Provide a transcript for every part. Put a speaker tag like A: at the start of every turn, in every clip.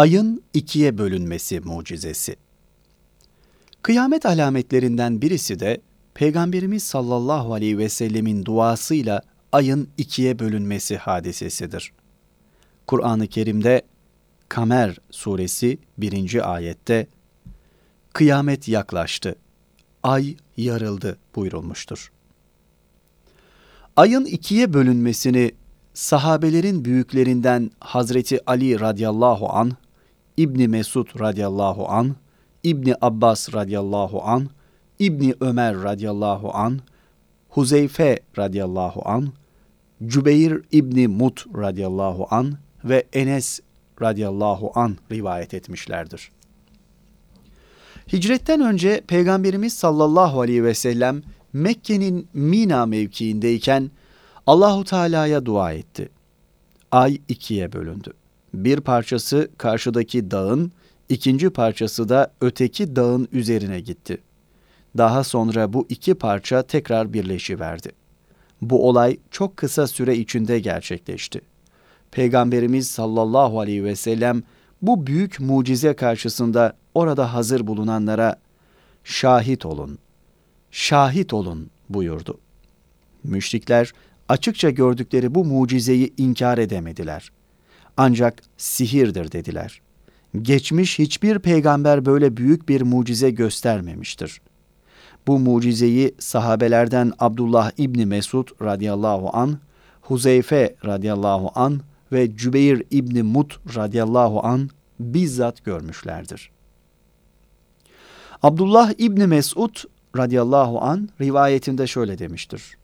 A: Ayın ikiye bölünmesi mucizesi. Kıyamet alametlerinden birisi de Peygamberimiz sallallahu aleyhi ve sellemin duasıyla ayın ikiye bölünmesi hadisesidir. Kur'an-ı Kerim'de Kamer suresi 1. ayette Kıyamet yaklaştı, ay yarıldı buyurulmuştur. Ayın ikiye bölünmesini sahabelerin büyüklerinden Hazreti Ali radıyallahu an, İbni Mesud radıyallahu an, İbni Abbas radıyallahu an, İbni Ömer radıyallahu an, Huzeyfe radıyallahu an, Cübeyr İbni Mut radıyallahu an ve Enes radıyallahu an rivayet etmişlerdir. Hicretten önce Peygamberimiz sallallahu aleyhi ve sellem Mekke'nin Mina mevkiindeyken Allahu Teala'ya dua etti. Ay ikiye bölündü. Bir parçası karşıdaki dağın, ikinci parçası da öteki dağın üzerine gitti. Daha sonra bu iki parça tekrar birleşiverdi. Bu olay çok kısa süre içinde gerçekleşti. Peygamberimiz sallallahu aleyhi ve sellem bu büyük mucize karşısında orada hazır bulunanlara şahit olun, şahit olun buyurdu. Müşrikler açıkça gördükleri bu mucizeyi inkar edemediler. Ancak sihirdir dediler. Geçmiş hiçbir peygamber böyle büyük bir mucize göstermemiştir. Bu mucizeyi sahabelerden Abdullah İbni Mesud radıyallahu an, Huzeyfe radıyallahu an ve Cübeyr İbni Mut radıyallahu an bizzat görmüşlerdir. Abdullah İbni Mesud radıyallahu an rivayetinde şöyle demiştir.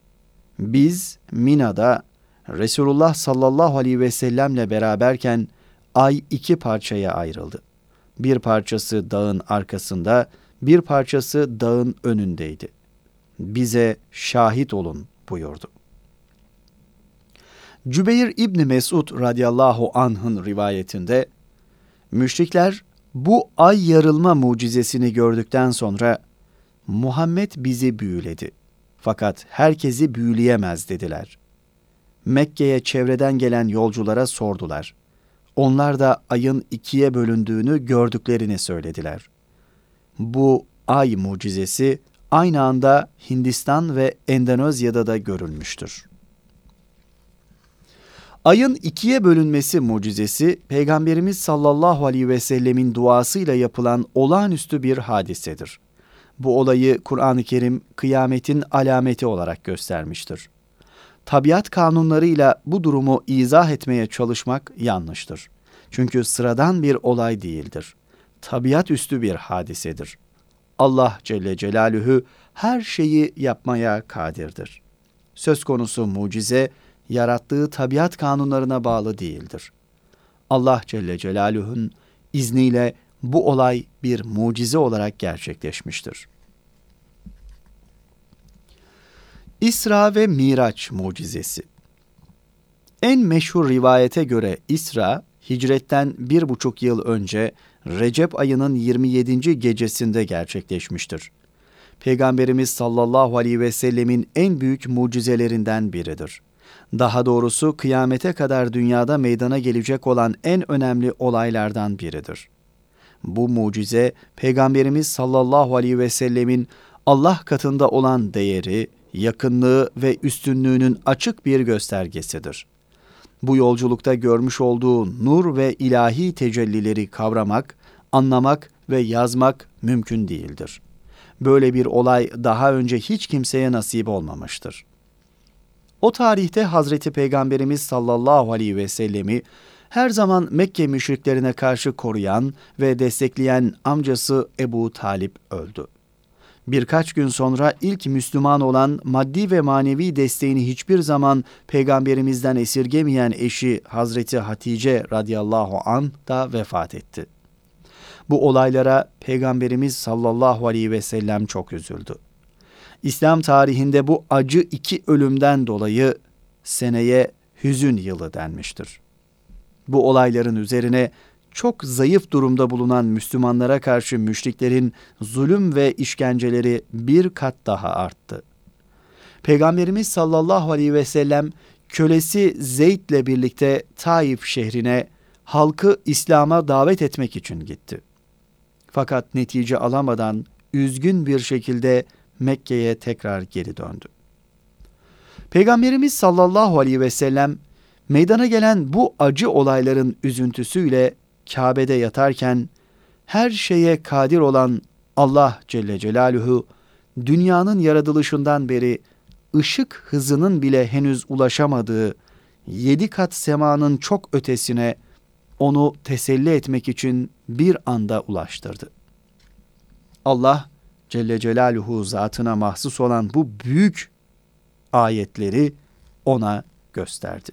A: Biz Mina'da Resulullah sallallahu aleyhi ve sellemle beraberken ay iki parçaya ayrıldı. Bir parçası dağın arkasında, bir parçası dağın önündeydi. Bize şahit olun buyurdu. Cübeyr İbni Mesud radıyallahu anh'ın rivayetinde, müşrikler bu ay yarılma mucizesini gördükten sonra Muhammed bizi büyüledi. Fakat herkesi büyüleyemez dediler. Mekke'ye çevreden gelen yolculara sordular. Onlar da ayın ikiye bölündüğünü gördüklerini söylediler. Bu ay mucizesi aynı anda Hindistan ve Endonezya'da da görülmüştür. Ayın ikiye bölünmesi mucizesi Peygamberimiz sallallahu aleyhi ve sellemin duasıyla yapılan olağanüstü bir hadisedir. Bu olayı Kur'an-ı Kerim kıyametin alameti olarak göstermiştir. Tabiat kanunlarıyla bu durumu izah etmeye çalışmak yanlıştır. Çünkü sıradan bir olay değildir. Tabiat üstü bir hadisedir. Allah Celle Celaluhu her şeyi yapmaya kadirdir. Söz konusu mucize, yarattığı tabiat kanunlarına bağlı değildir. Allah Celle Celaluhu'nun izniyle bu olay bir mucize olarak gerçekleşmiştir. İsra ve Miraç mucizesi En meşhur rivayete göre İsra, hicretten bir buçuk yıl önce Recep ayının 27. gecesinde gerçekleşmiştir. Peygamberimiz sallallahu aleyhi ve sellemin en büyük mucizelerinden biridir. Daha doğrusu kıyamete kadar dünyada meydana gelecek olan en önemli olaylardan biridir. Bu mucize Peygamberimiz sallallahu aleyhi ve sellemin Allah katında olan değeri, yakınlığı ve üstünlüğünün açık bir göstergesidir. Bu yolculukta görmüş olduğu nur ve ilahi tecellileri kavramak, anlamak ve yazmak mümkün değildir. Böyle bir olay daha önce hiç kimseye nasip olmamıştır. O tarihte Hazreti Peygamberimiz sallallahu aleyhi ve sellemi her zaman Mekke müşriklerine karşı koruyan ve destekleyen amcası Ebu Talip öldü. Birkaç gün sonra ilk Müslüman olan maddi ve manevi desteğini hiçbir zaman peygamberimizden esirgemeyen eşi Hazreti Hatice radıyallahu an da vefat etti. Bu olaylara peygamberimiz sallallahu aleyhi ve sellem çok üzüldü. İslam tarihinde bu acı iki ölümden dolayı seneye hüzün yılı denmiştir. Bu olayların üzerine çok zayıf durumda bulunan Müslümanlara karşı müşriklerin zulüm ve işkenceleri bir kat daha arttı. Peygamberimiz sallallahu aleyhi ve sellem kölesi Zeyd ile birlikte Taif şehrine halkı İslam'a davet etmek için gitti. Fakat netice alamadan üzgün bir şekilde Mekke'ye tekrar geri döndü. Peygamberimiz sallallahu aleyhi ve sellem meydana gelen bu acı olayların üzüntüsüyle Kabe'de yatarken her şeye kadir olan Allah Celle Celaluhu dünyanın yaratılışından beri ışık hızının bile henüz ulaşamadığı yedi kat semanın çok ötesine onu teselli etmek için bir anda ulaştırdı. Allah Celle Celaluhu zatına mahsus olan bu büyük ayetleri ona gösterdi.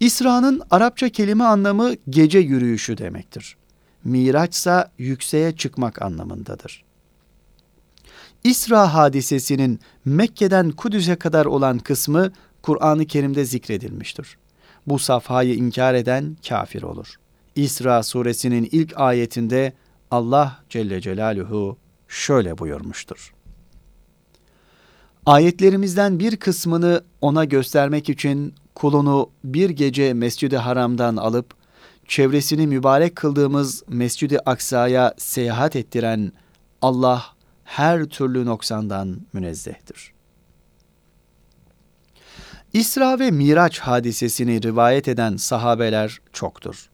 A: İsra'nın Arapça kelime anlamı gece yürüyüşü demektir. Miraçsa yükseğe çıkmak anlamındadır. İsra hadisesinin Mekke'den Kudüs'e kadar olan kısmı Kur'an-ı Kerim'de zikredilmiştir. Bu safhayı inkar eden kafir olur. İsra suresinin ilk ayetinde Allah Celle Celaluhu şöyle buyurmuştur. Ayetlerimizden bir kısmını ona göstermek için kulunu bir gece Mescid-i Haram'dan alıp çevresini mübarek kıldığımız Mescid-i Aksa'ya seyahat ettiren Allah her türlü noksandan münezzehtir. İsra ve Miraç hadisesini rivayet eden sahabeler çoktur.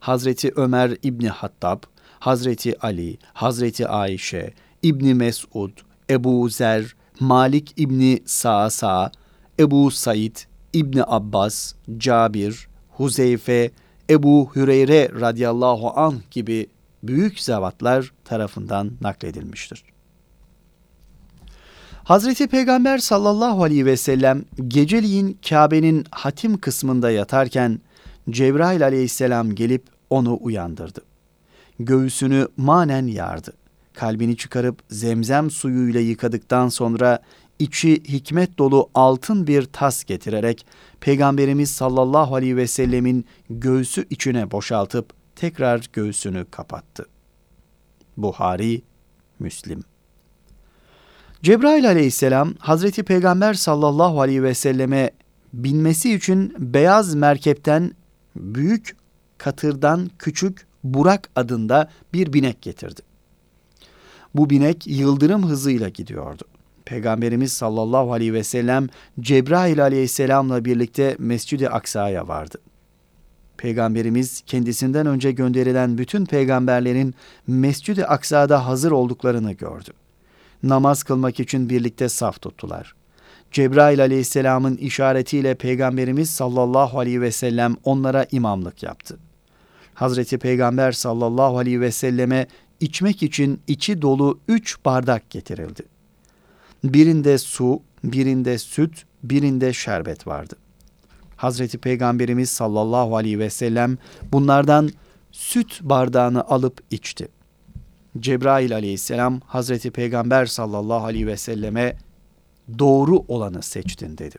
A: Hazreti Ömer İbni Hattab, Hazreti Ali, Hazreti Ayşe, İbni Mesud, Ebu Zer, Malik İbni Sa'sa, Ebu Said, İbni Abbas, Cabir, Huzeyfe, Ebu Hüreyre radıyallahu an gibi büyük zevatlar tarafından nakledilmiştir. Hazreti Peygamber sallallahu aleyhi ve sellem geceliğin Kabe'nin hatim kısmında yatarken Cebrail aleyhisselam gelip onu uyandırdı. Göğsünü manen yardı. Kalbini çıkarıp zemzem suyuyla yıkadıktan sonra içi hikmet dolu altın bir tas getirerek Peygamberimiz sallallahu aleyhi ve sellemin göğsü içine boşaltıp tekrar göğsünü kapattı. Buhari, Müslim. Cebrail aleyhisselam Hazreti Peygamber sallallahu aleyhi ve selleme binmesi için beyaz merkepten büyük katırdan küçük Burak adında bir binek getirdi. Bu binek yıldırım hızıyla gidiyordu. Peygamberimiz sallallahu aleyhi ve sellem Cebrail aleyhisselamla birlikte Mescid-i Aksa'ya vardı. Peygamberimiz kendisinden önce gönderilen bütün peygamberlerin Mescid-i Aksa'da hazır olduklarını gördü. Namaz kılmak için birlikte saf tuttular. Cebrail aleyhisselamın işaretiyle Peygamberimiz sallallahu aleyhi ve sellem onlara imamlık yaptı. Hazreti Peygamber sallallahu aleyhi ve selleme içmek için içi dolu üç bardak getirildi. Birinde su, birinde süt, birinde şerbet vardı. Hazreti Peygamberimiz sallallahu aleyhi ve sellem bunlardan süt bardağını alıp içti. Cebrail aleyhisselam Hazreti Peygamber sallallahu aleyhi ve selleme doğru olanı seçtin dedi.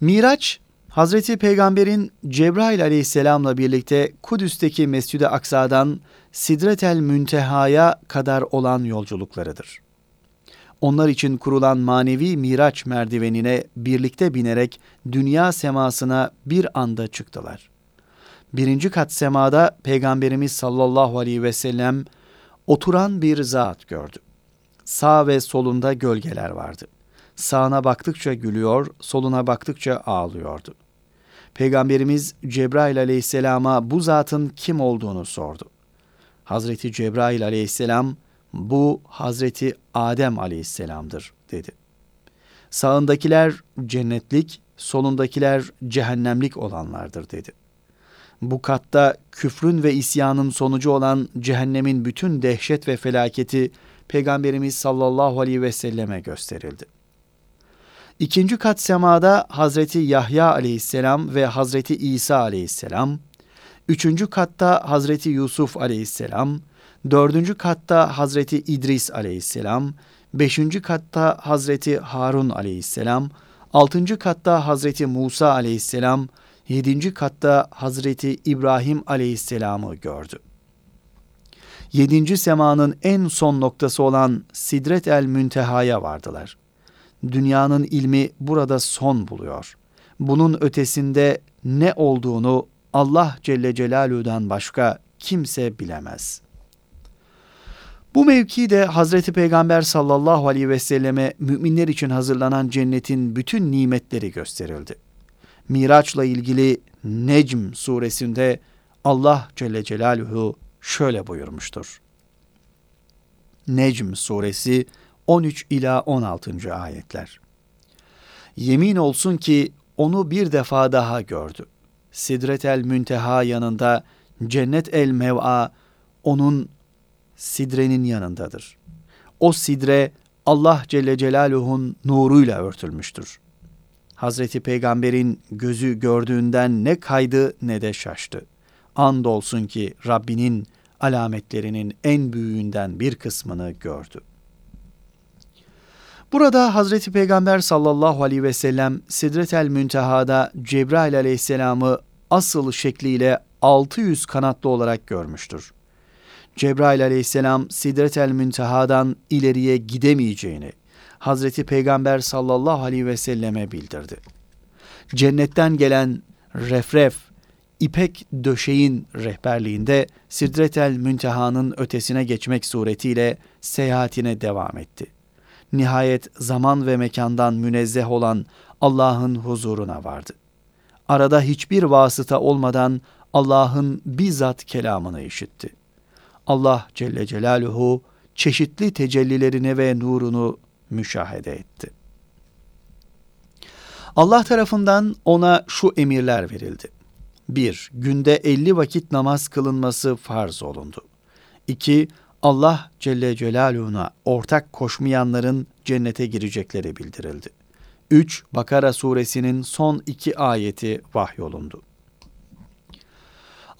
A: Miraç Hazreti Peygamber'in Cebrail aleyhisselamla birlikte Kudüs'teki Mescid-i Aksa'dan Sidretel Münteha'ya kadar olan yolculuklarıdır. Onlar için kurulan manevi miraç merdivenine birlikte binerek dünya semasına bir anda çıktılar. Birinci kat semada Peygamberimiz sallallahu aleyhi ve sellem oturan bir zat gördü. Sağ ve solunda gölgeler vardı. Sağına baktıkça gülüyor, soluna baktıkça ağlıyordu. Peygamberimiz Cebrail aleyhisselama bu zatın kim olduğunu sordu. Hazreti Cebrail aleyhisselam bu Hazreti Adem aleyhisselamdır dedi. Sağındakiler cennetlik, solundakiler cehennemlik olanlardır dedi. Bu katta küfrün ve isyanın sonucu olan cehennemin bütün dehşet ve felaketi Peygamberimiz sallallahu aleyhi ve selleme gösterildi. İkinci kat semada Hazreti Yahya aleyhisselam ve Hazreti İsa aleyhisselam, üçüncü katta Hazreti Yusuf aleyhisselam, dördüncü katta Hazreti İdris aleyhisselam, beşinci katta Hazreti Harun aleyhisselam, altıncı katta Hazreti Musa aleyhisselam, yedinci katta Hazreti İbrahim aleyhisselamı gördü. Yedinci semanın en son noktası olan Sidret el Münteha'ya vardılar. Dünyanın ilmi burada son buluyor. Bunun ötesinde ne olduğunu Allah Celle Celaluhu'dan başka kimse bilemez. Bu mevki de Hazreti Peygamber sallallahu aleyhi ve selleme müminler için hazırlanan cennetin bütün nimetleri gösterildi. Miraç'la ilgili Necm suresinde Allah Celle Celaluhu şöyle buyurmuştur. Necm suresi 13 ila 16. ayetler. Yemin olsun ki onu bir defa daha gördü. Sidret el Münteha yanında cennet el mev'a onun sidrenin yanındadır. O sidre Allah Celle Celaluhu'nun nuruyla örtülmüştür. Hazreti Peygamber'in gözü gördüğünden ne kaydı ne de şaştı. Andolsun ki Rabbinin alametlerinin en büyüğünden bir kısmını gördü. Burada Hazreti Peygamber sallallahu aleyhi ve sellem Sidretel Münteha'da Cebrail aleyhisselamı asıl şekliyle 600 kanatlı olarak görmüştür. Cebrail aleyhisselam Sidretel Münteha'dan ileriye gidemeyeceğini Hazreti Peygamber sallallahu aleyhi ve selleme bildirdi. Cennetten gelen refref, ipek döşeğin rehberliğinde Sidretel Münteha'nın ötesine geçmek suretiyle seyahatine devam etti. Nihayet zaman ve mekandan münezzeh olan Allah'ın huzuruna vardı. Arada hiçbir vasıta olmadan Allah'ın bizzat kelamını işitti. Allah Celle Celaluhu çeşitli tecellilerini ve nurunu müşahede etti. Allah tarafından ona şu emirler verildi. 1. Günde 50 vakit namaz kılınması farz olundu. 2. Allah Celle Celaluhu'na ortak koşmayanların cennete girecekleri bildirildi. 3. Bakara suresinin son iki ayeti vahyolundu.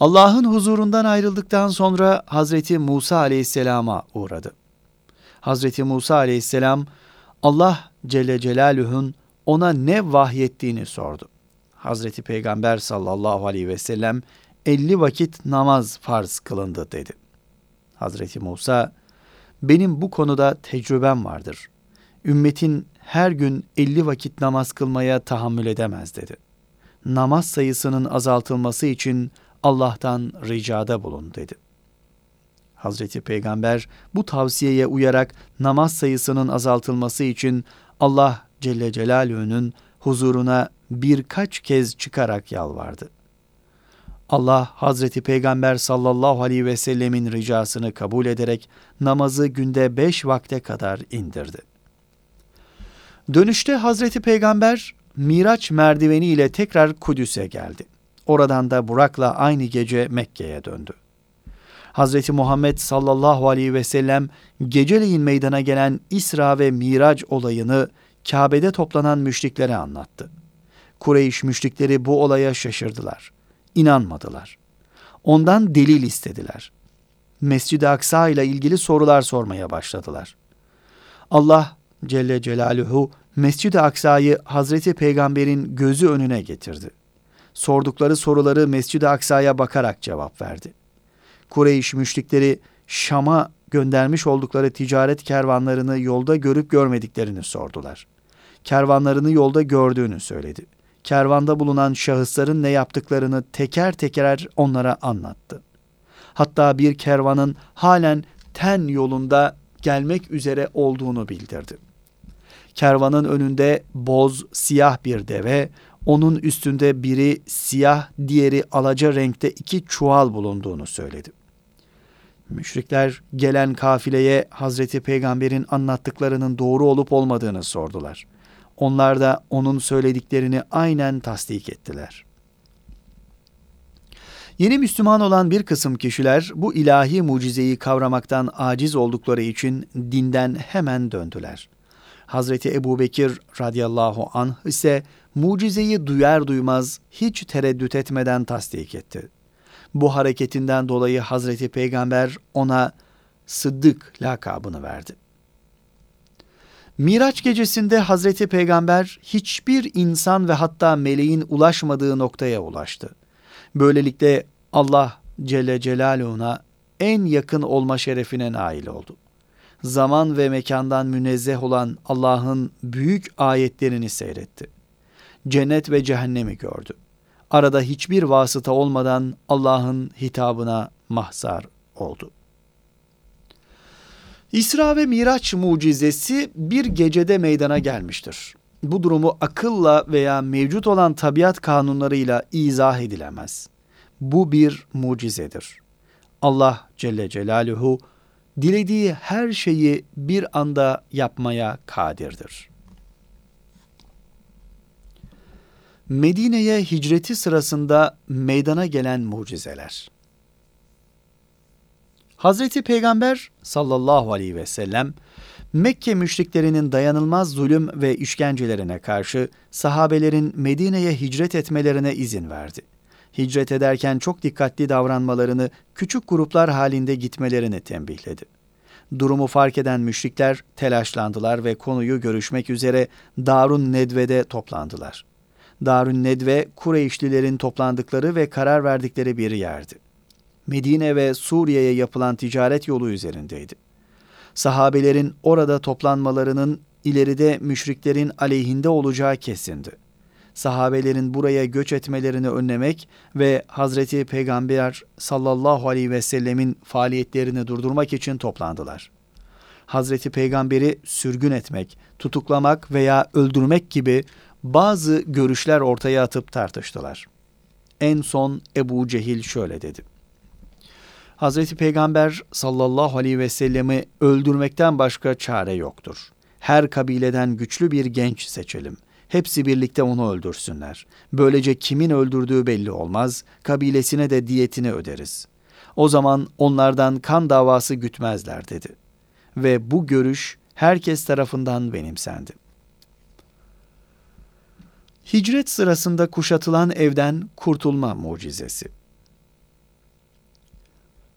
A: Allah'ın huzurundan ayrıldıktan sonra Hazreti Musa aleyhisselama uğradı. Hazreti Musa aleyhisselam Allah Celle Celaluhu'nun ona ne vahyettiğini sordu. Hazreti Peygamber sallallahu aleyhi ve sellem 50 vakit namaz farz kılındı dedi. Hazreti Musa benim bu konuda tecrübem vardır. Ümmetin her gün 50 vakit namaz kılmaya tahammül edemez dedi. Namaz sayısının azaltılması için Allah'tan ricada bulun dedi. Hazreti Peygamber bu tavsiyeye uyarak namaz sayısının azaltılması için Allah Celle Celaluhu'nun huzuruna birkaç kez çıkarak yalvardı. Allah Hazreti Peygamber sallallahu aleyhi ve sellemin ricasını kabul ederek namazı günde beş vakte kadar indirdi. Dönüşte Hazreti Peygamber Miraç merdiveni ile tekrar Kudüs'e geldi. Oradan da Burak'la aynı gece Mekke'ye döndü. Hazreti Muhammed sallallahu aleyhi ve sellem geceleyin meydana gelen İsra ve Miraç olayını Kabe'de toplanan müşriklere anlattı. Kureyş müşrikleri bu olaya şaşırdılar. İnanmadılar. Ondan delil istediler. Mescid-i Aksa ile ilgili sorular sormaya başladılar. Allah Celle Celaluhu Mescid-i Aksa'yı Hazreti Peygamber'in gözü önüne getirdi. Sordukları soruları Mescid-i Aksa'ya bakarak cevap verdi. Kureyş müşrikleri Şam'a göndermiş oldukları ticaret kervanlarını yolda görüp görmediklerini sordular. Kervanlarını yolda gördüğünü söyledi. Kervanda bulunan şahısların ne yaptıklarını teker teker onlara anlattı. Hatta bir kervanın halen ten yolunda gelmek üzere olduğunu bildirdi. Kervanın önünde boz, siyah bir deve, onun üstünde biri siyah, diğeri alaca renkte iki çuval bulunduğunu söyledi. Müşrikler gelen kafileye Hazreti Peygamber'in anlattıklarının doğru olup olmadığını sordular. Onlar da onun söylediklerini aynen tasdik ettiler. Yeni Müslüman olan bir kısım kişiler bu ilahi mucizeyi kavramaktan aciz oldukları için dinden hemen döndüler. Hazreti Ebu Bekir radıyallahu anh ise mucizeyi duyar duymaz hiç tereddüt etmeden tasdik etti. Bu hareketinden dolayı Hazreti Peygamber ona Sıddık lakabını verdi. Miraç gecesinde Hazreti Peygamber hiçbir insan ve hatta meleğin ulaşmadığı noktaya ulaştı. Böylelikle Allah Celle Celaluhu'na en yakın olma şerefine nail oldu. Zaman ve mekandan münezzeh olan Allah'ın büyük ayetlerini seyretti. Cennet ve cehennemi gördü. arada hiçbir vasıta olmadan Allah'ın hitabına mahzar oldu. İsra ve Miraç mucizesi bir gecede meydana gelmiştir. Bu durumu akılla veya mevcut olan tabiat kanunlarıyla izah edilemez. Bu bir mucizedir. Allah Celle Celaluhu dilediği her şeyi bir anda yapmaya kadirdir. Medine'ye hicreti sırasında meydana gelen mucizeler. Hazreti Peygamber sallallahu aleyhi ve sellem Mekke müşriklerinin dayanılmaz zulüm ve işkencelerine karşı sahabelerin Medine'ye hicret etmelerine izin verdi. Hicret ederken çok dikkatli davranmalarını, küçük gruplar halinde gitmelerini tembihledi. Durumu fark eden müşrikler telaşlandılar ve konuyu görüşmek üzere Darun Nedve'de toplandılar. Darun Nedve, Kureyşlilerin toplandıkları ve karar verdikleri bir yerdi. Medine ve Suriye'ye yapılan ticaret yolu üzerindeydi. Sahabelerin orada toplanmalarının ileride müşriklerin aleyhinde olacağı kesindi. Sahabelerin buraya göç etmelerini önlemek ve Hazreti Peygamber sallallahu aleyhi ve sellemin faaliyetlerini durdurmak için toplandılar. Hazreti Peygamberi sürgün etmek, tutuklamak veya öldürmek gibi bazı görüşler ortaya atıp tartıştılar. En son Ebu Cehil şöyle dedi. Hazreti Peygamber sallallahu aleyhi ve sellemi öldürmekten başka çare yoktur. Her kabileden güçlü bir genç seçelim. Hepsi birlikte onu öldürsünler. Böylece kimin öldürdüğü belli olmaz, kabilesine de diyetini öderiz. O zaman onlardan kan davası gütmezler dedi. Ve bu görüş herkes tarafından benimsendi. Hicret sırasında kuşatılan evden kurtulma mucizesi.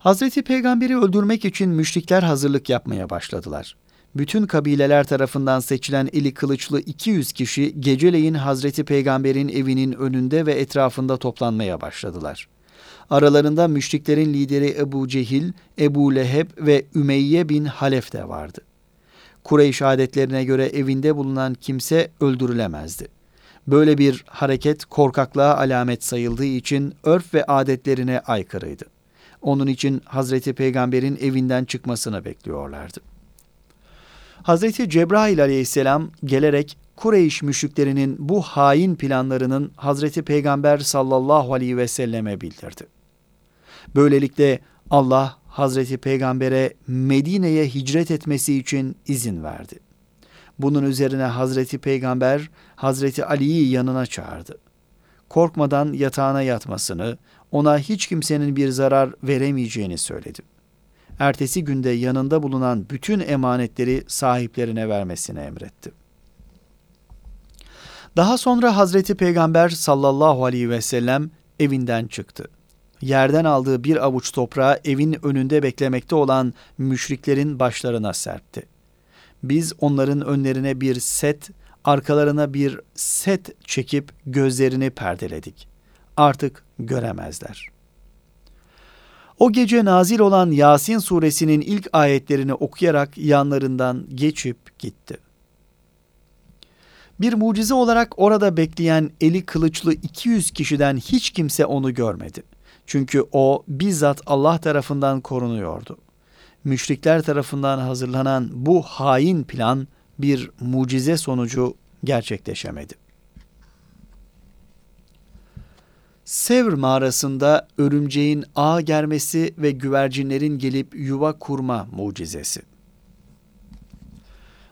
A: Hazreti Peygamber'i öldürmek için müşrikler hazırlık yapmaya başladılar. Bütün kabileler tarafından seçilen eli kılıçlı 200 kişi geceleyin Hazreti Peygamber'in evinin önünde ve etrafında toplanmaya başladılar. Aralarında müşriklerin lideri Ebu Cehil, Ebu Leheb ve Ümeyye bin Halef de vardı. Kureyş adetlerine göre evinde bulunan kimse öldürülemezdi. Böyle bir hareket korkaklığa alamet sayıldığı için örf ve adetlerine aykırıydı. Onun için Hazreti Peygamber'in evinden çıkmasını bekliyorlardı. Hazreti Cebrail aleyhisselam gelerek Kureyş müşriklerinin bu hain planlarının Hazreti Peygamber sallallahu aleyhi ve selleme bildirdi. Böylelikle Allah Hazreti Peygamber'e Medine'ye hicret etmesi için izin verdi. Bunun üzerine Hazreti Peygamber Hazreti Ali'yi yanına çağırdı. Korkmadan yatağına yatmasını, ona hiç kimsenin bir zarar veremeyeceğini söyledi. Ertesi günde yanında bulunan bütün emanetleri sahiplerine vermesini emretti. Daha sonra Hazreti Peygamber sallallahu aleyhi ve sellem evinden çıktı. Yerden aldığı bir avuç toprağı evin önünde beklemekte olan müşriklerin başlarına serpti. Biz onların önlerine bir set, arkalarına bir set çekip gözlerini perdeledik artık göremezler. O gece nazil olan Yasin suresinin ilk ayetlerini okuyarak yanlarından geçip gitti. Bir mucize olarak orada bekleyen eli kılıçlı 200 kişiden hiç kimse onu görmedi. Çünkü o bizzat Allah tarafından korunuyordu. Müşrikler tarafından hazırlanan bu hain plan bir mucize sonucu gerçekleşemedi. Sevr mağarasında örümceğin ağ germesi ve güvercinlerin gelip yuva kurma mucizesi.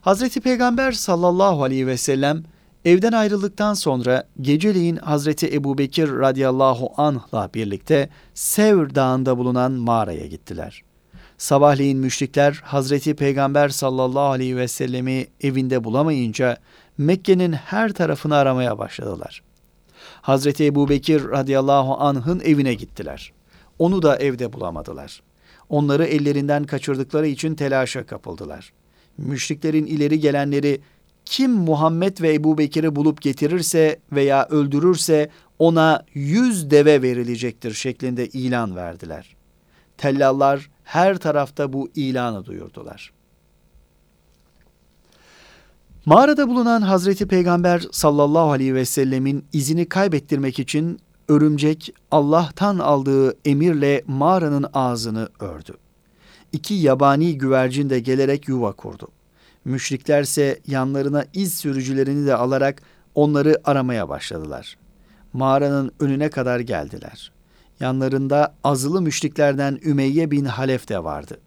A: Hazreti Peygamber sallallahu aleyhi ve sellem evden ayrıldıktan sonra geceleyin Hazreti Ebu Bekir radıyallahu anh'la birlikte Sevr dağında bulunan mağaraya gittiler. Sabahleyin müşrikler Hazreti Peygamber sallallahu aleyhi ve sellemi evinde bulamayınca Mekke'nin her tarafını aramaya başladılar.'' Hazreti Ebu Bekir radıyallahu anh'ın evine gittiler. Onu da evde bulamadılar. Onları ellerinden kaçırdıkları için telaşa kapıldılar. Müşriklerin ileri gelenleri kim Muhammed ve Ebu Bekir'i bulup getirirse veya öldürürse ona yüz deve verilecektir şeklinde ilan verdiler. Tellallar her tarafta bu ilanı duyurdular.'' Mağarada bulunan Hazreti Peygamber sallallahu aleyhi ve sellemin izini kaybettirmek için örümcek Allah'tan aldığı emirle mağaranın ağzını ördü. İki yabani güvercin de gelerek yuva kurdu. Müşriklerse yanlarına iz sürücülerini de alarak onları aramaya başladılar. Mağaranın önüne kadar geldiler. Yanlarında azılı müşriklerden Ümeyye bin Halef de vardı.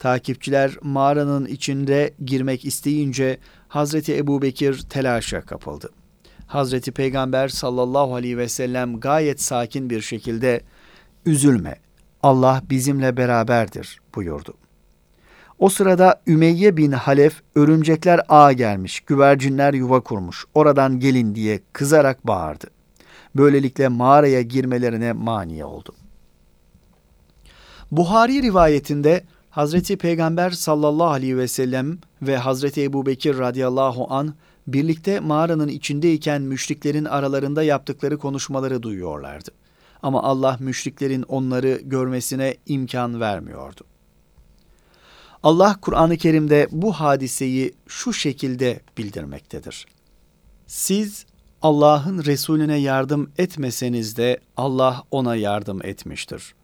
A: Takipçiler mağaranın içinde girmek isteyince Hazreti Ebu Bekir telaşa kapıldı. Hazreti Peygamber sallallahu aleyhi ve sellem gayet sakin bir şekilde üzülme Allah bizimle beraberdir buyurdu. O sırada Ümeyye bin Halef örümcekler ağa gelmiş, güvercinler yuva kurmuş, oradan gelin diye kızarak bağırdı. Böylelikle mağaraya girmelerine mani oldu. Buhari rivayetinde Hazreti Peygamber sallallahu aleyhi ve sellem ve Hazreti Ebu Bekir radıyallahu an birlikte mağaranın içindeyken müşriklerin aralarında yaptıkları konuşmaları duyuyorlardı. Ama Allah müşriklerin onları görmesine imkan vermiyordu. Allah Kur'an-ı Kerim'de bu hadiseyi şu şekilde bildirmektedir. Siz Allah'ın Resulüne yardım etmeseniz de Allah ona yardım etmiştir.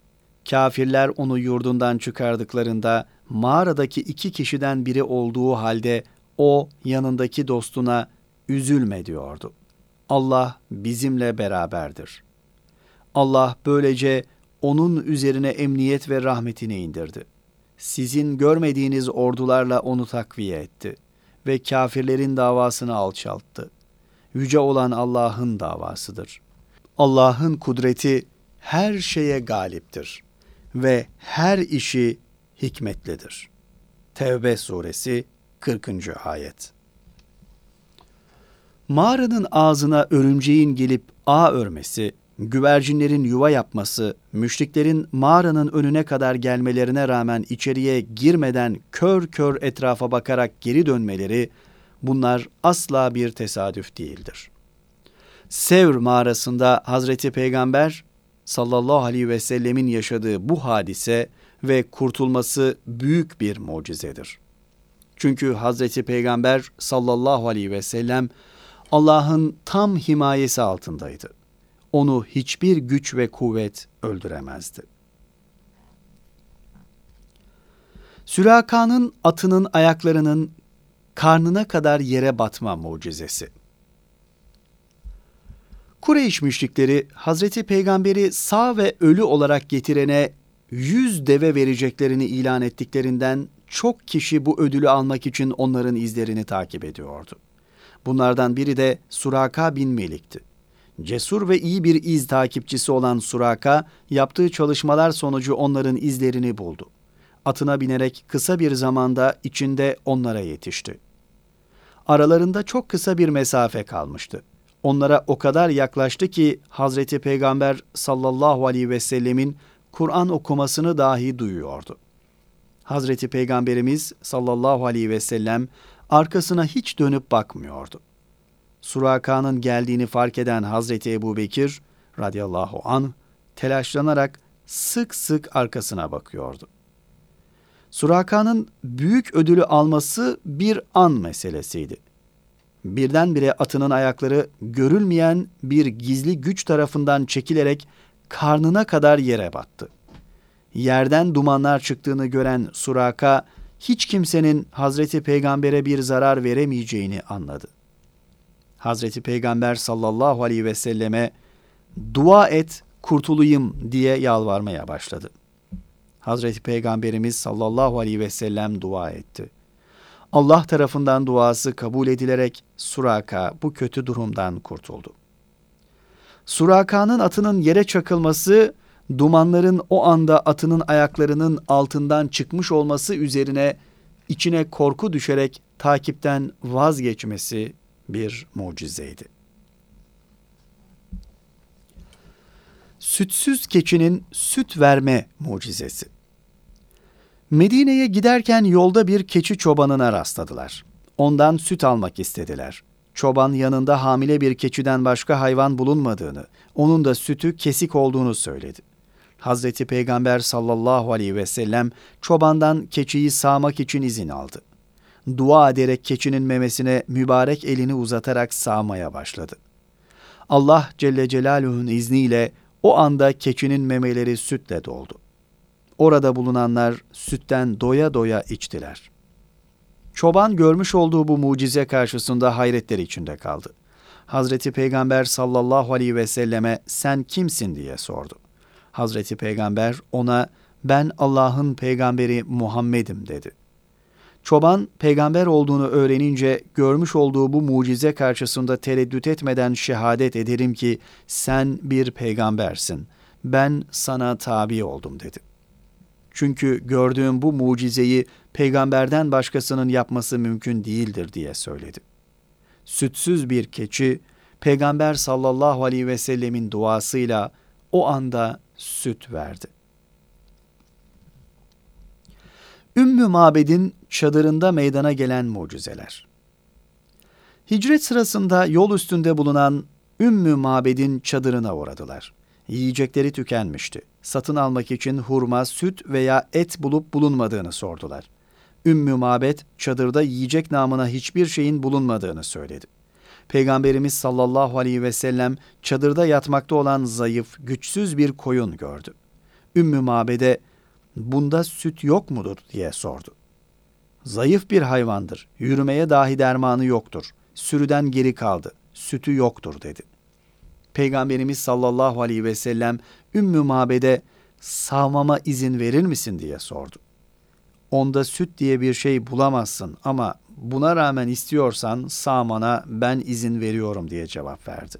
A: Kafirler onu yurdundan çıkardıklarında mağaradaki iki kişiden biri olduğu halde o yanındaki dostuna üzülme diyordu. Allah bizimle beraberdir. Allah böylece onun üzerine emniyet ve rahmetini indirdi. Sizin görmediğiniz ordularla onu takviye etti ve kafirlerin davasını alçalttı. Yüce olan Allah'ın davasıdır. Allah'ın kudreti her şeye galiptir ve her işi hikmetlidir. Tevbe suresi 40. ayet. Mağaranın ağzına örümceğin gelip ağ örmesi, güvercinlerin yuva yapması, müşriklerin mağaranın önüne kadar gelmelerine rağmen içeriye girmeden kör kör etrafa bakarak geri dönmeleri, bunlar asla bir tesadüf değildir. Sevr mağarasında Hazreti Peygamber sallallahu aleyhi ve sellemin yaşadığı bu hadise ve kurtulması büyük bir mucizedir. Çünkü Hazreti Peygamber sallallahu aleyhi ve sellem Allah'ın tam himayesi altındaydı. Onu hiçbir güç ve kuvvet öldüremezdi. Süraka'nın atının ayaklarının karnına kadar yere batma mucizesi. Kureyş müşrikleri Hazreti Peygamberi sağ ve ölü olarak getirene yüz deve vereceklerini ilan ettiklerinden çok kişi bu ödülü almak için onların izlerini takip ediyordu. Bunlardan biri de Suraka bin Melik'ti. Cesur ve iyi bir iz takipçisi olan Suraka, yaptığı çalışmalar sonucu onların izlerini buldu. Atına binerek kısa bir zamanda içinde onlara yetişti. Aralarında çok kısa bir mesafe kalmıştı. Onlara o kadar yaklaştı ki Hazreti Peygamber sallallahu aleyhi ve sellemin Kur'an okumasını dahi duyuyordu. Hazreti Peygamberimiz sallallahu aleyhi ve sellem arkasına hiç dönüp bakmıyordu. Suraka'nın geldiğini fark eden Hazreti Ebu Bekir radıyallahu an telaşlanarak sık sık arkasına bakıyordu. Suraka'nın büyük ödülü alması bir an meselesiydi. Birdenbire atının ayakları görülmeyen bir gizli güç tarafından çekilerek karnına kadar yere battı. Yerden dumanlar çıktığını gören Suraka hiç kimsenin Hazreti Peygamber'e bir zarar veremeyeceğini anladı. Hazreti Peygamber sallallahu aleyhi ve selleme dua et kurtulayım diye yalvarmaya başladı. Hazreti Peygamberimiz sallallahu aleyhi ve sellem dua etti. Allah tarafından duası kabul edilerek Suraka bu kötü durumdan kurtuldu. Suraka'nın atının yere çakılması, dumanların o anda atının ayaklarının altından çıkmış olması üzerine içine korku düşerek takipten vazgeçmesi bir mucizeydi. Sütsüz keçinin süt verme mucizesi. Medine'ye giderken yolda bir keçi çobanına rastladılar. Ondan süt almak istediler. Çoban yanında hamile bir keçiden başka hayvan bulunmadığını, onun da sütü kesik olduğunu söyledi. Hazreti Peygamber sallallahu aleyhi ve sellem çobandan keçiyi sağmak için izin aldı. Dua ederek keçinin memesine mübarek elini uzatarak sağmaya başladı. Allah Celle Celaluhu'nun izniyle o anda keçinin memeleri sütle doldu. Orada bulunanlar sütten doya doya içtiler. Çoban görmüş olduğu bu mucize karşısında hayretler içinde kaldı. Hazreti Peygamber sallallahu aleyhi ve selleme sen kimsin diye sordu. Hazreti Peygamber ona ben Allah'ın peygamberi Muhammed'im dedi. Çoban peygamber olduğunu öğrenince görmüş olduğu bu mucize karşısında tereddüt etmeden şehadet ederim ki sen bir peygambersin. Ben sana tabi oldum dedi. Çünkü gördüğüm bu mucizeyi peygamberden başkasının yapması mümkün değildir diye söyledi. Sütsüz bir keçi peygamber sallallahu aleyhi ve sellemin duasıyla o anda süt verdi. Ümmü Mabed'in çadırında meydana gelen mucizeler. Hicret sırasında yol üstünde bulunan Ümmü Mabed'in çadırına uğradılar. Yiyecekleri tükenmişti. Satın almak için hurma, süt veya et bulup bulunmadığını sordular. Ümmü Mabed çadırda yiyecek namına hiçbir şeyin bulunmadığını söyledi. Peygamberimiz sallallahu aleyhi ve sellem çadırda yatmakta olan zayıf, güçsüz bir koyun gördü. Ümmü Mabed'e bunda süt yok mudur diye sordu. Zayıf bir hayvandır, yürümeye dahi dermanı yoktur, sürüden geri kaldı, sütü yoktur dedi. Peygamberimiz sallallahu aleyhi ve sellem Ümmü Mabed'e sağmama izin verir misin diye sordu. Onda süt diye bir şey bulamazsın ama buna rağmen istiyorsan sağmana ben izin veriyorum diye cevap verdi.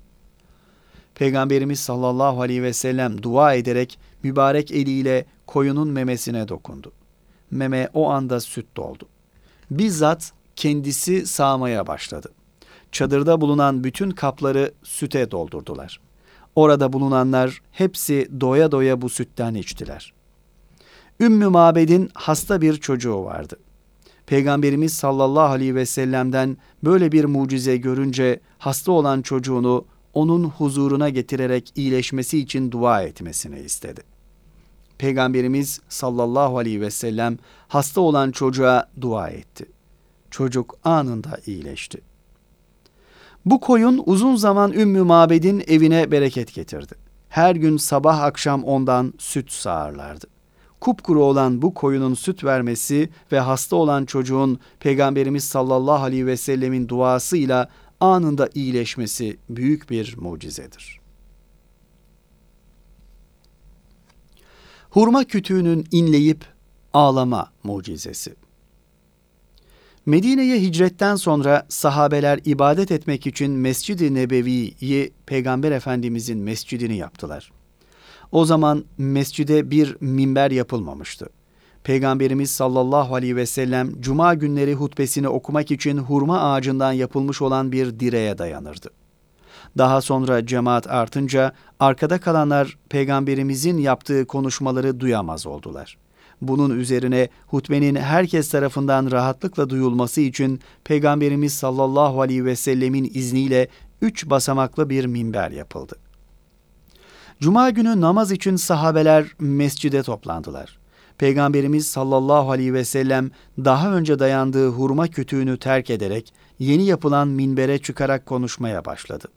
A: Peygamberimiz sallallahu aleyhi ve sellem dua ederek mübarek eliyle koyunun memesine dokundu. Meme o anda süt doldu. Bizzat kendisi sağmaya başladı. Çadırda bulunan bütün kapları süte doldurdular. Orada bulunanlar hepsi doya doya bu sütten içtiler. Ümmü Mabed'in hasta bir çocuğu vardı. Peygamberimiz sallallahu aleyhi ve sellem'den böyle bir mucize görünce hasta olan çocuğunu onun huzuruna getirerek iyileşmesi için dua etmesini istedi. Peygamberimiz sallallahu aleyhi ve sellem hasta olan çocuğa dua etti. Çocuk anında iyileşti. Bu koyun uzun zaman Ümmü Mabed'in evine bereket getirdi. Her gün sabah akşam ondan süt sağarlardı. Kupkuru olan bu koyunun süt vermesi ve hasta olan çocuğun Peygamberimiz sallallahu aleyhi ve sellemin duasıyla anında iyileşmesi büyük bir mucizedir. Hurma kütüğünün inleyip ağlama mucizesi. Medine'ye hicretten sonra sahabeler ibadet etmek için Mescid-i Nebevi'yi Peygamber Efendimizin mescidini yaptılar. O zaman mescide bir minber yapılmamıştı. Peygamberimiz sallallahu aleyhi ve sellem cuma günleri hutbesini okumak için hurma ağacından yapılmış olan bir direğe dayanırdı. Daha sonra cemaat artınca arkada kalanlar peygamberimizin yaptığı konuşmaları duyamaz oldular. Bunun üzerine hutbenin herkes tarafından rahatlıkla duyulması için Peygamberimiz sallallahu aleyhi ve sellemin izniyle üç basamaklı bir minber yapıldı. Cuma günü namaz için sahabeler mescide toplandılar. Peygamberimiz sallallahu aleyhi ve sellem daha önce dayandığı hurma kütüğünü terk ederek yeni yapılan minbere çıkarak konuşmaya başladı.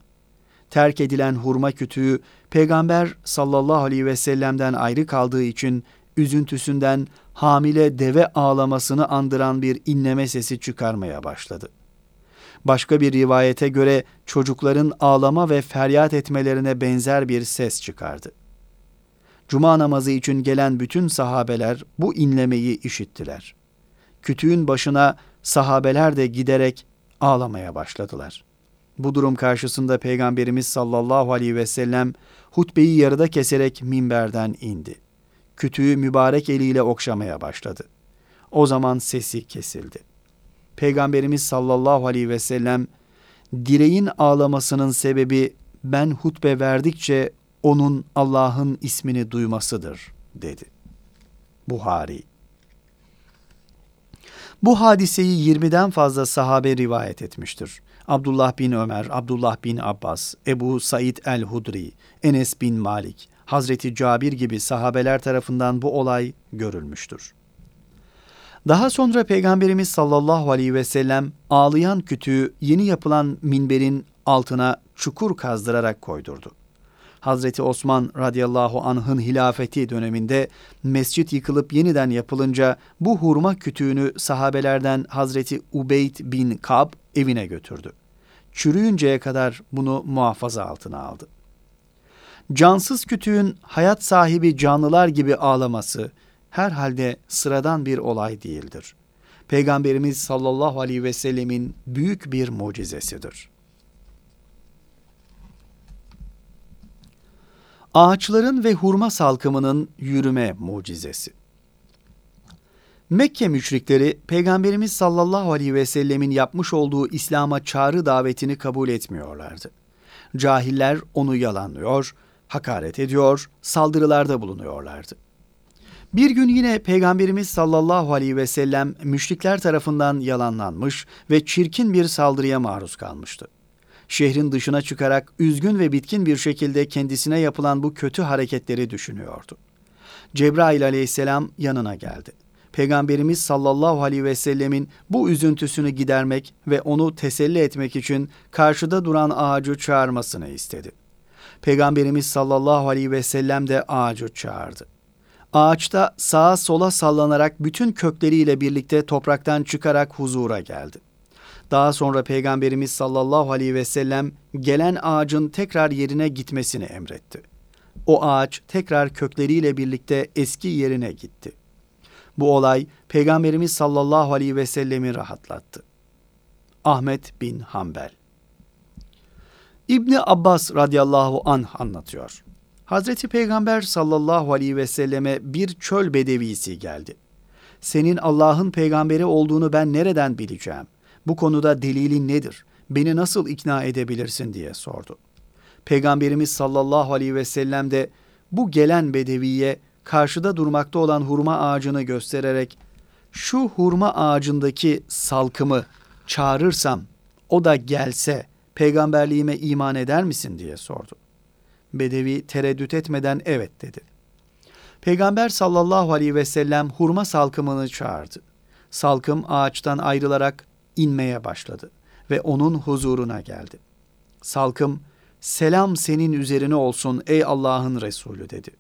A: Terk edilen hurma kütüğü Peygamber sallallahu aleyhi ve sellem'den ayrı kaldığı için üzüntüsünden hamile deve ağlamasını andıran bir inleme sesi çıkarmaya başladı. Başka bir rivayete göre çocukların ağlama ve feryat etmelerine benzer bir ses çıkardı. Cuma namazı için gelen bütün sahabeler bu inlemeyi işittiler. Kütüğün başına sahabeler de giderek ağlamaya başladılar. Bu durum karşısında Peygamberimiz sallallahu aleyhi ve sellem hutbeyi yarıda keserek minberden indi. Kütüğü mübarek eliyle okşamaya başladı. O zaman sesi kesildi. Peygamberimiz sallallahu aleyhi ve sellem direğin ağlamasının sebebi ben hutbe verdikçe onun Allah'ın ismini duymasıdır dedi. Buhari Bu hadiseyi 20'den fazla sahabe rivayet etmiştir. Abdullah bin Ömer, Abdullah bin Abbas, Ebu Said el-Hudri, Enes bin Malik, Hazreti Cabir gibi sahabeler tarafından bu olay görülmüştür. Daha sonra Peygamberimiz sallallahu aleyhi ve sellem ağlayan kütüğü yeni yapılan minberin altına çukur kazdırarak koydurdu. Hazreti Osman radıyallahu anh'ın hilafeti döneminde mescit yıkılıp yeniden yapılınca bu hurma kütüğünü sahabelerden Hazreti Ubeyd bin Kab evine götürdü. Çürüyünceye kadar bunu muhafaza altına aldı. Cansız kütüğün hayat sahibi canlılar gibi ağlaması herhalde sıradan bir olay değildir. Peygamberimiz sallallahu aleyhi ve sellemin büyük bir mucizesidir. Ağaçların ve hurma salkımının yürüme mucizesi. Mekke müşrikleri Peygamberimiz sallallahu aleyhi ve sellemin yapmış olduğu İslam'a çağrı davetini kabul etmiyorlardı. Cahiller onu yalanlıyor, hakaret ediyor, saldırılarda bulunuyorlardı. Bir gün yine Peygamberimiz sallallahu aleyhi ve sellem müşrikler tarafından yalanlanmış ve çirkin bir saldırıya maruz kalmıştı. Şehrin dışına çıkarak üzgün ve bitkin bir şekilde kendisine yapılan bu kötü hareketleri düşünüyordu. Cebrail aleyhisselam yanına geldi. Peygamberimiz sallallahu aleyhi ve sellemin bu üzüntüsünü gidermek ve onu teselli etmek için karşıda duran ağacı çağırmasını istedi. Peygamberimiz sallallahu aleyhi ve sellem de ağacı çağırdı. Ağaçta sağa sola sallanarak bütün kökleriyle birlikte topraktan çıkarak huzura geldi. Daha sonra Peygamberimiz sallallahu aleyhi ve sellem gelen ağacın tekrar yerine gitmesini emretti. O ağaç tekrar kökleriyle birlikte eski yerine gitti. Bu olay Peygamberimiz sallallahu aleyhi ve sellemi rahatlattı. Ahmet bin Hanbel İbni Abbas radıyallahu anh anlatıyor. Hazreti Peygamber sallallahu aleyhi ve selleme bir çöl bedevisi geldi. Senin Allah'ın peygamberi olduğunu ben nereden bileceğim? Bu konuda delilin nedir? Beni nasıl ikna edebilirsin diye sordu. Peygamberimiz sallallahu aleyhi ve sellem de bu gelen bedeviye karşıda durmakta olan hurma ağacını göstererek şu hurma ağacındaki salkımı çağırırsam o da gelse peygamberliğime iman eder misin diye sordu. Bedevi tereddüt etmeden evet dedi. Peygamber sallallahu aleyhi ve sellem hurma salkımını çağırdı. Salkım ağaçtan ayrılarak inmeye başladı ve onun huzuruna geldi. Salkım, selam senin üzerine olsun ey Allah'ın Resulü dedi.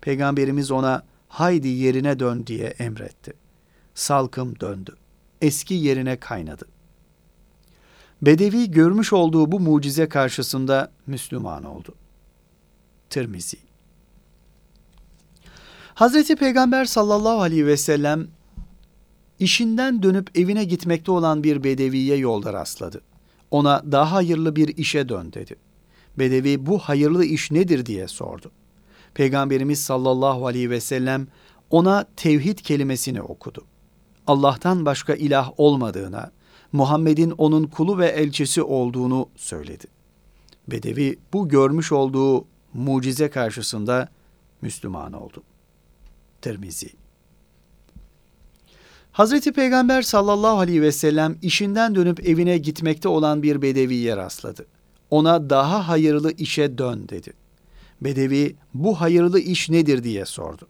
A: Peygamberimiz ona haydi yerine dön diye emretti. Salkım döndü. Eski yerine kaynadı. Bedevi görmüş olduğu bu mucize karşısında Müslüman oldu. Tirmizi Hazreti Peygamber sallallahu aleyhi ve sellem işinden dönüp evine gitmekte olan bir bedeviye yolda rastladı. Ona daha hayırlı bir işe dön dedi. Bedevi bu hayırlı iş nedir diye sordu. Peygamberimiz sallallahu aleyhi ve sellem ona tevhid kelimesini okudu. Allah'tan başka ilah olmadığına, Muhammed'in onun kulu ve elçisi olduğunu söyledi. Bedevi bu görmüş olduğu mucize karşısında Müslüman oldu. Tirmizi Hazreti Peygamber sallallahu aleyhi ve sellem işinden dönüp evine gitmekte olan bir bedeviye rastladı. Ona daha hayırlı işe dön dedi. Bedevi bu hayırlı iş nedir diye sordu.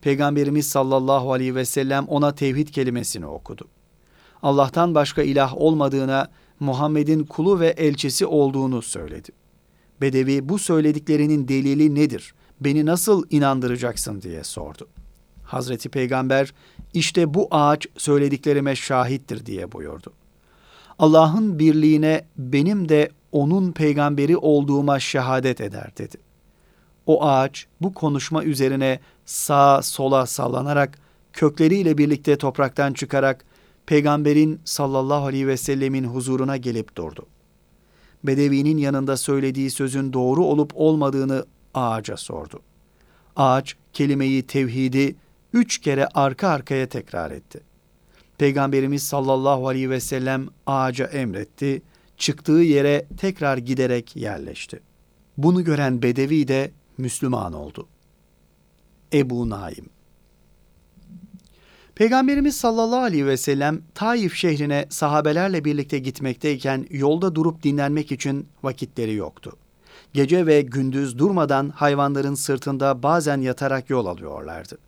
A: Peygamberimiz sallallahu aleyhi ve sellem ona tevhid kelimesini okudu. Allah'tan başka ilah olmadığına, Muhammed'in kulu ve elçisi olduğunu söyledi. Bedevi bu söylediklerinin delili nedir? Beni nasıl inandıracaksın diye sordu. Hazreti Peygamber işte bu ağaç söylediklerime şahittir diye buyurdu. Allah'ın birliğine benim de onun peygamberi olduğuma şehadet eder dedi. O ağaç bu konuşma üzerine sağa sola sallanarak kökleriyle birlikte topraktan çıkarak peygamberin sallallahu aleyhi ve sellemin huzuruna gelip durdu. Bedevinin yanında söylediği sözün doğru olup olmadığını ağaca sordu. Ağaç kelimeyi tevhidi üç kere arka arkaya tekrar etti. Peygamberimiz sallallahu aleyhi ve sellem ağaca emretti, çıktığı yere tekrar giderek yerleşti. Bunu gören Bedevi de Müslüman oldu. Ebu Naim Peygamberimiz sallallahu aleyhi ve sellem Taif şehrine sahabelerle birlikte gitmekteyken yolda durup dinlenmek için vakitleri yoktu. Gece ve gündüz durmadan hayvanların sırtında bazen yatarak yol alıyorlardı.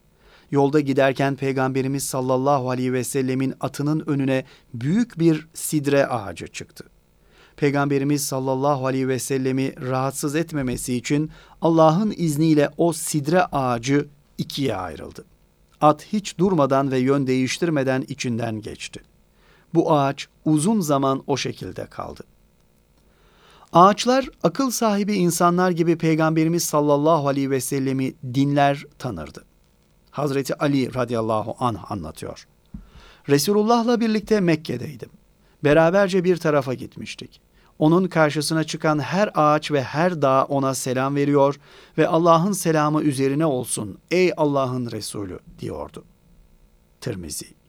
A: Yolda giderken Peygamberimiz sallallahu aleyhi ve sellemin atının önüne büyük bir sidre ağacı çıktı. Peygamberimiz sallallahu aleyhi ve sellemi rahatsız etmemesi için Allah'ın izniyle o sidre ağacı ikiye ayrıldı. At hiç durmadan ve yön değiştirmeden içinden geçti. Bu ağaç uzun zaman o şekilde kaldı. Ağaçlar akıl sahibi insanlar gibi Peygamberimiz sallallahu aleyhi ve sellemi dinler tanırdı. Hazreti Ali radıyallahu anh anlatıyor. Resulullah'la birlikte Mekke'deydim. Beraberce bir tarafa gitmiştik. Onun karşısına çıkan her ağaç ve her dağ ona selam veriyor ve Allah'ın selamı üzerine olsun ey Allah'ın Resulü diyordu. Tirmizi